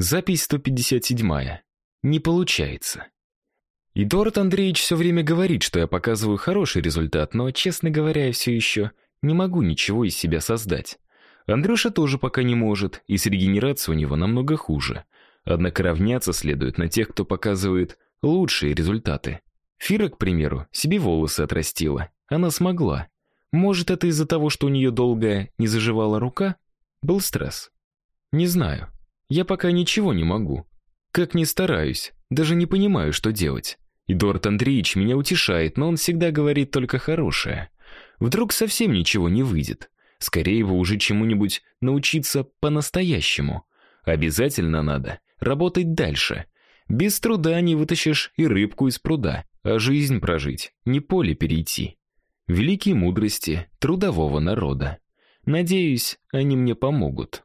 Запись 157. Не получается. Эдуард Андреевич все время говорит, что я показываю хороший результат, но, честно говоря, я все еще не могу ничего из себя создать. Андрюша тоже пока не может, и с регенерацией у него намного хуже. Однако равняться следует на тех, кто показывает лучшие результаты. Фира, к примеру, себе волосы отрастила. Она смогла. Может, это из-за того, что у нее долгая не заживала рука? Был стресс. Не знаю. Я пока ничего не могу. Как ни стараюсь, даже не понимаю, что делать. Эдуард Андреевич меня утешает, но он всегда говорит только хорошее. Вдруг совсем ничего не выйдет. Скорее бы уже чему-нибудь научиться по-настоящему. Обязательно надо работать дальше. Без труда не вытащишь и рыбку из пруда, а жизнь прожить, не поле перейти. Великие мудрости трудового народа. Надеюсь, они мне помогут.